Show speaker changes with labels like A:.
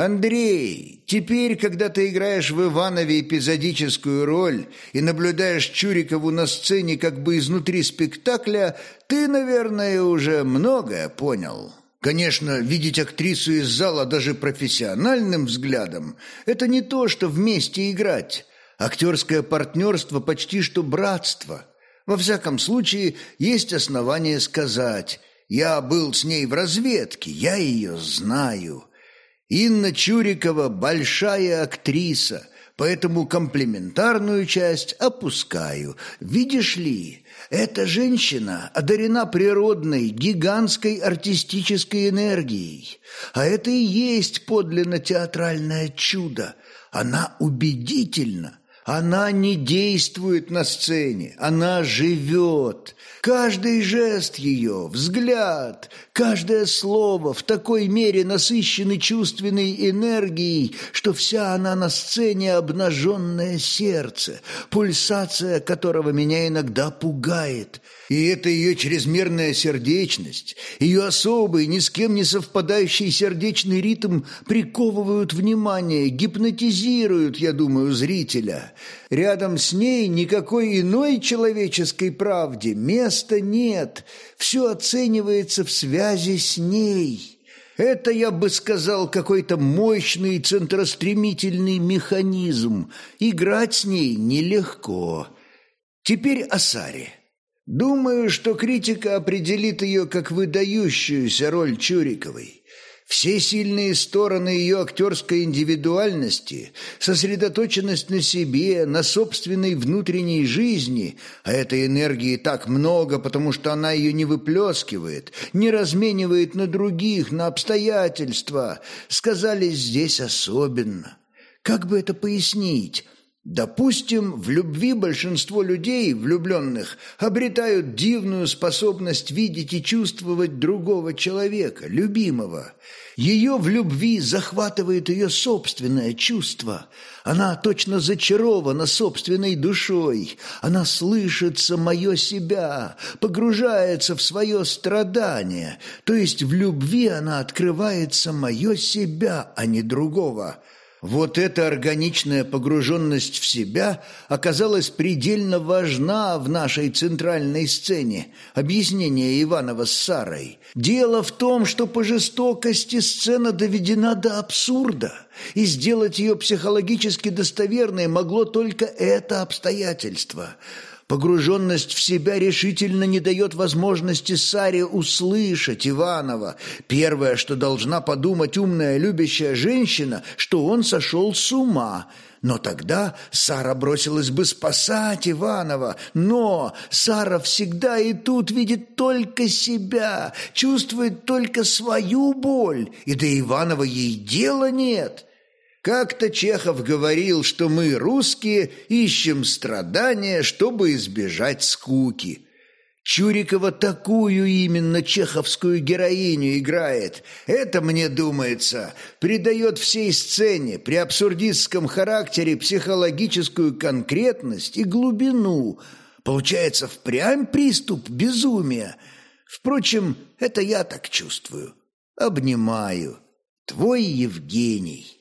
A: «Андрей, теперь, когда ты играешь в Иванове эпизодическую роль и наблюдаешь Чурикову на сцене как бы изнутри спектакля, ты, наверное, уже многое понял». Конечно, видеть актрису из зала даже профессиональным взглядом – это не то, что вместе играть. Актерское партнерство почти что братство. Во всяком случае, есть основания сказать «Я был с ней в разведке, я ее знаю». Инна Чурикова – большая актриса, поэтому комплементарную часть опускаю. Видишь ли, эта женщина одарена природной, гигантской артистической энергией. А это и есть подлинно театральное чудо. Она убедительна, она не действует на сцене, она живет. Каждый жест ее, взгляд, каждое слово в такой мере насыщены чувственной энергией, что вся она на сцене обнаженное сердце, пульсация которого меня иногда пугает – и это ее чрезмерная сердечность, ее особый, ни с кем не совпадающий сердечный ритм приковывают внимание, гипнотизируют, я думаю, зрителя. Рядом с ней никакой иной человеческой правде места нет, все оценивается в связи с ней». Это, я бы сказал, какой-то мощный центростремительный механизм. Играть с ней нелегко. Теперь о Саре. Думаю, что критика определит ее как выдающуюся роль Чуриковой. Все сильные стороны ее актерской индивидуальности, сосредоточенность на себе, на собственной внутренней жизни, а этой энергии так много, потому что она ее не выплескивает, не разменивает на других, на обстоятельства, сказались здесь особенно. Как бы это пояснить? Допустим, в любви большинство людей, влюбленных, обретают дивную способность видеть и чувствовать другого человека, любимого. Ее в любви захватывает ее собственное чувство. Она точно зачарована собственной душой. Она слышит самое себя, погружается в свое страдание. То есть в любви она открывает самое себя, а не другого. Вот эта органичная погруженность в себя оказалась предельно важна в нашей центральной сцене, объяснение Иванова с Сарой. Дело в том, что по жестокости сцена доведена до абсурда, и сделать ее психологически достоверной могло только это обстоятельство – Погруженность в себя решительно не дает возможности Саре услышать Иванова. Первое, что должна подумать умная любящая женщина, что он сошел с ума. Но тогда Сара бросилась бы спасать Иванова. Но Сара всегда и тут видит только себя, чувствует только свою боль, и до Иванова ей дела нет». Как-то Чехов говорил, что мы, русские, ищем страдания, чтобы избежать скуки. Чурикова такую именно чеховскую героиню играет. Это, мне думается, придает всей сцене при абсурдистском характере психологическую конкретность и глубину. Получается впрямь приступ безумия. Впрочем, это я так чувствую. Обнимаю. Твой Евгений.